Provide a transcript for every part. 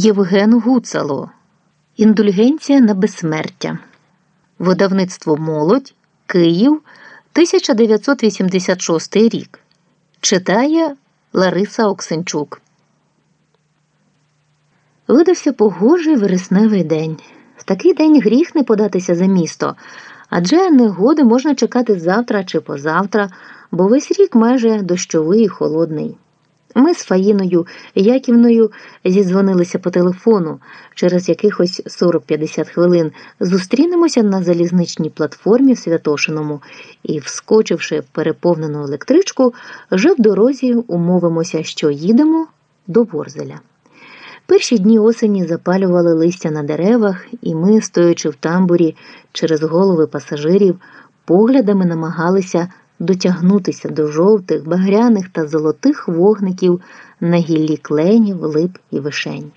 Євген Гуцало Індульгенція на безсмертя. Видавництво Молодь Київ 1986 рік. Читає Лариса Оксенчук. Видався погожий вересневий день. В такий день гріх не податися за місто, адже негоди можна чекати завтра чи позавтра, бо весь рік майже дощовий і холодний. Ми з Фаїною Яківною зідзвонилися по телефону. Через якихось 40-50 хвилин зустрінемося на залізничній платформі в Святошиному і, вскочивши переповнену електричку, вже в дорозі умовимося, що їдемо до Ворзеля. Перші дні осені запалювали листя на деревах, і ми, стоячи в тамбурі через голови пасажирів, поглядами намагалися дотягнутися до жовтих, багряних та золотих вогників на гіллі кленів, лип і вишень.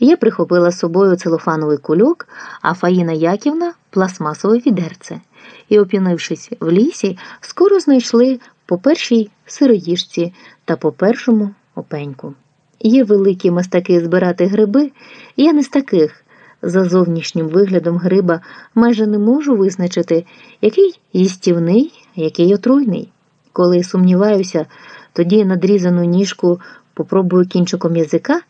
Я прихопила з собою целофановий кульок, а Фаїна Яківна пластмасове відерце, і, опінившись в лісі, скоро знайшли по першій сироїжці та по першому опеньку. Є великі мастаки збирати гриби, я не з таких. За зовнішнім виглядом гриба майже не можу визначити, який їстівний, який отруйний. Коли сумніваюся, тоді надрізану ніжку попробую кінчиком язика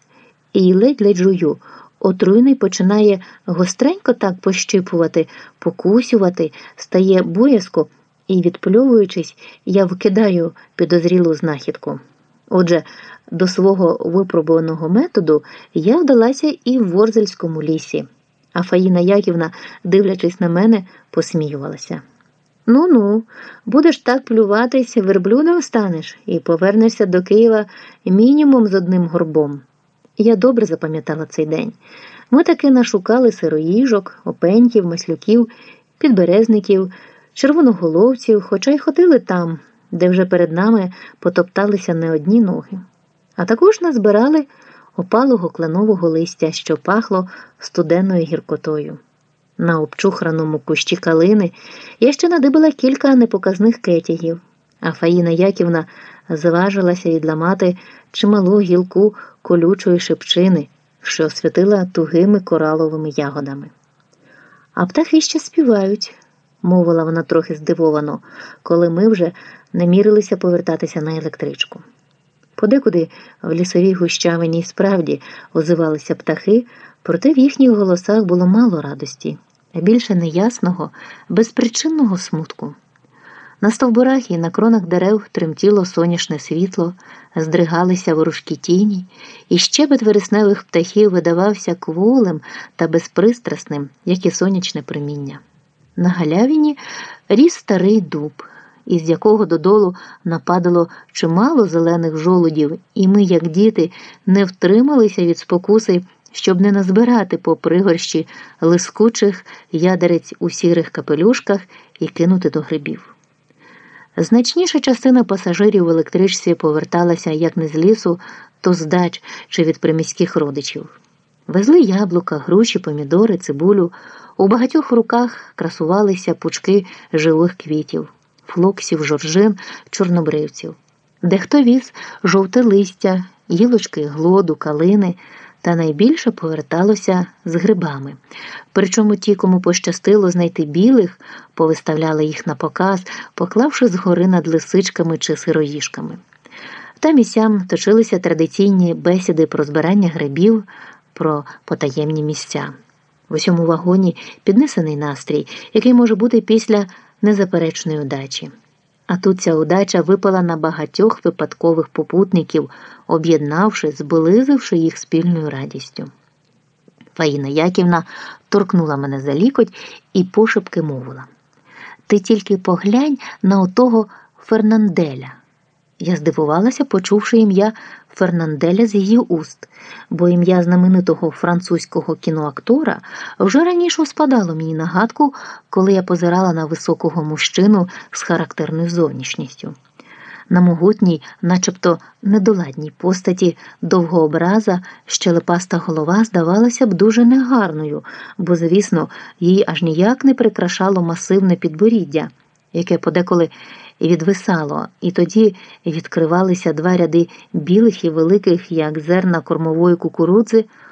і ледь-ледь жую. Отруйний починає гостренько так пощипувати, покусювати, стає боязко і, відпльовуючись, я викидаю підозрілу знахідку. Отже, до свого випробуваного методу я вдалася і в Ворзельському лісі, а Фаїна Яківна, дивлячись на мене, посміювалася. Ну ну, будеш так плюватись, верблюдом станеш і повернешся до Києва мінімум з одним горбом. Я добре запам'ятала цей день. Ми таки нашукали сироїжок, опеньків, маслюків, підберезників, червоноголовців, хоча й ходили там, де вже перед нами потопталися не одні ноги. А також назбирали опалого кленового листя, що пахло студенною гіркотою. На обчухраному кущі калини я ще надибала кілька непоказних кетягів, а Фаїна Яківна зважилася відламати чималу гілку колючої шипчини, що освітила тугими кораловими ягодами. А птахи ще співають, мовила вона трохи здивовано, коли ми вже намірилися повертатися на електричку. Подекуди в лісовій гущавині справді озивалися птахи, проте в їхніх голосах було мало радості, а більше неясного, безпричинного смутку. На стовбурах і на кронах дерев тремтіло сонячне світло, здригалися ворожкі тіні, і щебет вересневих птахів видавався кволим та безпристрасним, як і сонячне приміння. На галявині ріс старий дуб із якого додолу нападало чимало зелених жолудів, і ми, як діти, не втрималися від спокуси, щоб не назбирати по пригорщі лискучих ядерець у сірих капелюшках і кинути до грибів. Значніша частина пасажирів в електричці поверталася як не з лісу, то з дач чи від приміських родичів. Везли яблука, груші, помідори, цибулю. У багатьох руках красувалися пучки живих квітів флоксів, жоржин, чорнобривців. Дехто віз жовте листя, гілочки, глоду, калини, та найбільше поверталося з грибами. Причому ті, кому пощастило знайти білих, повиставляли їх на показ, поклавши згори над лисичками чи сироїшками. Там і сям точилися традиційні бесіди про збирання грибів, про потаємні місця. В усьому вагоні піднесений настрій, який може бути після незаперечної удачі. А тут ця удача випала на багатьох випадкових попутників, об'єднавши, зблизивши їх спільною радістю. Фаїна Яківна торкнула мене за лікоть і пошепки мовила Ти тільки поглянь на отого Фернанделя. Я здивувалася, почувши ім'я Фернанделя з її уст, бо ім'я знаменитого французького кіноактора вже раніше спадало мені на гадку, коли я позирала на високого мужчину з характерною зовнішністю. На могутній, начебто недоладній постаті довгообраза щелепаста голова здавалася б дуже негарною, бо, звісно, її аж ніяк не прикрашало масивне підборіддя, яке подеколи відвисало, і тоді відкривалися два ряди білих і великих, як зерна кормової кукурудзи.